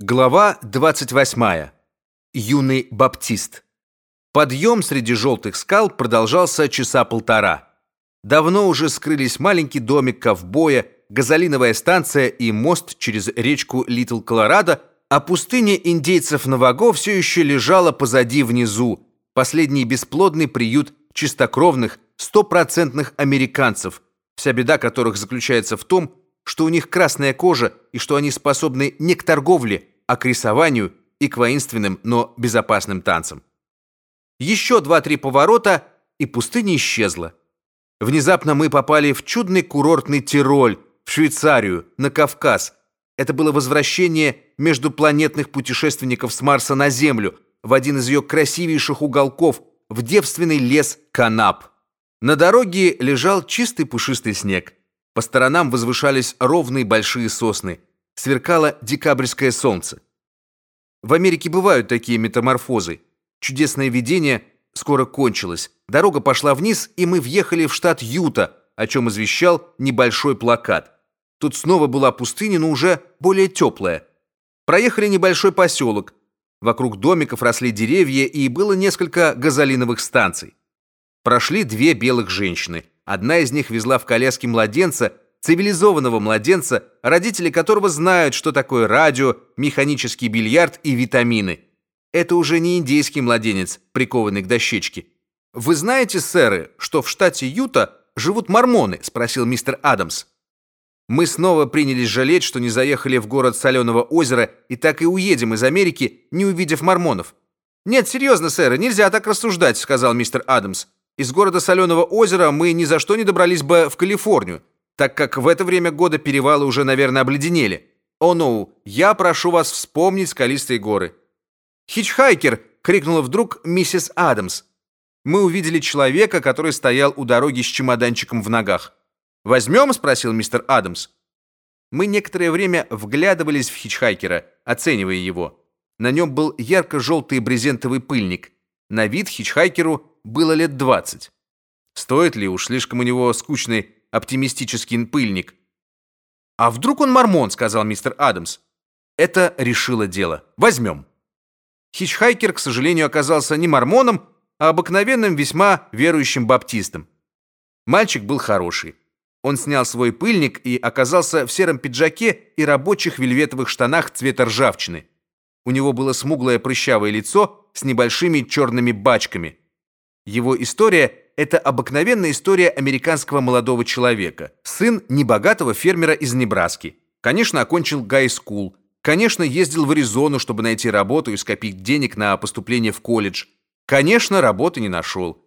Глава 28. Юный баптист. Подъем среди желтых скал продолжался часа полтора. Давно уже скрылись маленький домик ковбоя, газолиновая станция и мост через речку Литл Колорадо, а пустыня индейцев Наваго все еще лежала позади внизу, последний бесплодный приют чистокровных, стопроцентных американцев, вся беда которых заключается в том, что у них красная кожа и что они способны не к торговле, а к рисованию и к воинственным, но безопасным танцам. Еще два-три поворота, и пустыня исчезла. Внезапно мы попали в чудный курортный Тироль, в Швейцарию, на Кавказ. Это было возвращение междупланетных путешественников с Марса на Землю, в один из ее красивейших уголков, в девственный лес Канап. На дороге лежал чистый пушистый снег. По сторонам возвышались ровные большие сосны. Сверкало декабрьское солнце. В Америке бывают такие метаморфозы. Чудесное видение скоро кончилось. Дорога пошла вниз, и мы въехали в штат Юта, о чем извещал небольшой плакат. Тут снова была пустыня, но уже более теплая. Проехали небольшой поселок. Вокруг домиков росли деревья, и было несколько газолиновых станций. Прошли две белых женщины – Одна из них везла в коляске младенца, цивилизованного младенца, родители которого знают, что такое радио, механический бильярд и витамины. Это уже не индейский младенец, прикованный к дощечке. Вы знаете, сэры, что в штате Юта живут мормоны, спросил мистер Адамс. Мы снова принялись жалеть, что не заехали в город Соленого озера и так и уедем из Америки, не увидев мормонов. Нет, серьезно, сэр, нельзя так рассуждать, сказал мистер Адамс. Из города Соленого озера мы ни за что не добрались бы в Калифорнию, так как в это время года перевалы уже, наверное, обледенели. О, ну, я прошу вас вспомнить скалистые горы. Хичхайкер, крикнула вдруг миссис Адамс. Мы увидели человека, который стоял у дороги с чемоданчиком в ногах. Возьмем? спросил мистер Адамс. Мы некоторое время вглядывались в хичхайкера, оценивая его. На нем был ярко-желтый брезентовый пыльник. На вид хичхайкеру было лет двадцать. Стоит ли уж слишком у него скучный оптимистический пыльник? А вдруг он мормон, сказал мистер Адамс. Это решило дело. Возьмем. Хичхайкер, к сожалению, оказался не мормоном, а обыкновенным весьма верующим баптистом. Мальчик был хороший. Он снял свой пыльник и оказался в сером пиджаке и рабочих вельветовых штанах цвета ржавчины. У него было смуглое прыщавое лицо с небольшими черными бачками. Его история это обыкновенная история американского молодого человека, сын небогатого фермера из Небраски. Конечно, окончил гай-скул. Конечно, ездил в Аризону, чтобы найти работу и скопить денег на поступление в колледж. Конечно, работы не нашел.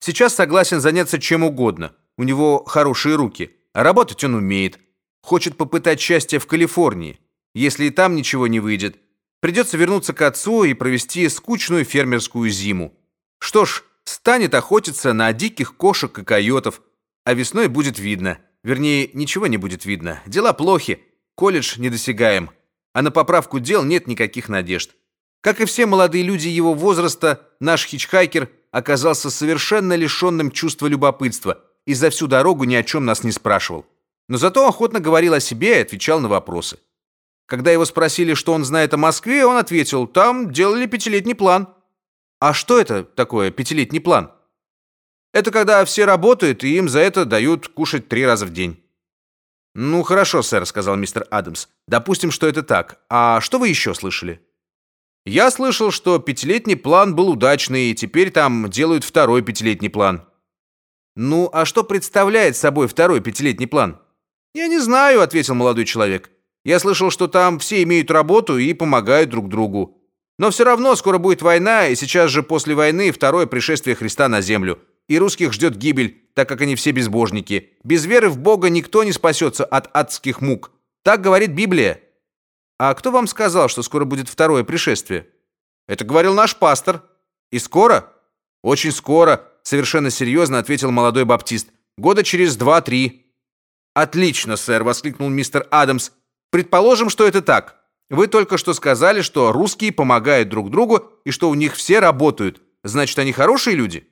Сейчас согласен заняться чем угодно. У него хорошие руки, работать он умеет. Хочет попытать счастье в Калифорнии. Если и там ничего не выйдет, придется вернуться к отцу и провести скучную фермерскую зиму. Что ж, станет охотиться на диких кошек и койотов, а весной будет видно. Вернее, ничего не будет видно. Дела плохи, колледж недосягаем, а на поправку дел нет никаких надежд. Как и все молодые люди его возраста, наш хичхайкер оказался совершенно лишенным чувства любопытства и за всю дорогу ни о чем нас не спрашивал. Но зато охотно говорил о себе и отвечал на вопросы. Когда его спросили, что он знает о Москве, он ответил: "Там делали пятилетний план". А что это такое пятилетний план? Это когда все работают и им за это дают кушать три раза в день. Ну хорошо, сэр, сказал мистер Адамс. Допустим, что это так. А что вы еще слышали? Я слышал, что пятилетний план был удачный, и теперь там делают второй пятилетний план. Ну, а что представляет собой второй пятилетний план? Я не знаю, ответил молодой человек. Я слышал, что там все имеют работу и помогают друг другу. Но все равно скоро будет война, и сейчас же после войны второе пришествие Христа на землю. И русских ждет гибель, так как они все безбожники. Без веры в Бога никто не спасется от адских мук. Так говорит Библия. А кто вам сказал, что скоро будет второе пришествие? Это говорил наш пастор. И скоро? Очень скоро, совершенно серьезно ответил молодой баптист. Года через два-три. Отлично, сэр, воскликнул мистер Адамс. Предположим, что это так. Вы только что сказали, что русские помогают друг другу и что у них все работают. Значит, они хорошие люди?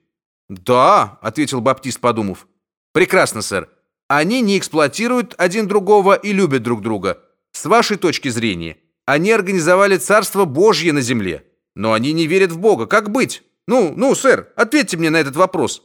Да, ответил баптист, подумав. Прекрасно, сэр. Они не эксплуатируют один другого и любят друг друга. С вашей точки зрения, Они организовали царство Божье на земле, но они не верят в Бога. Как быть? Ну, ну, сэр, ответьте мне на этот вопрос.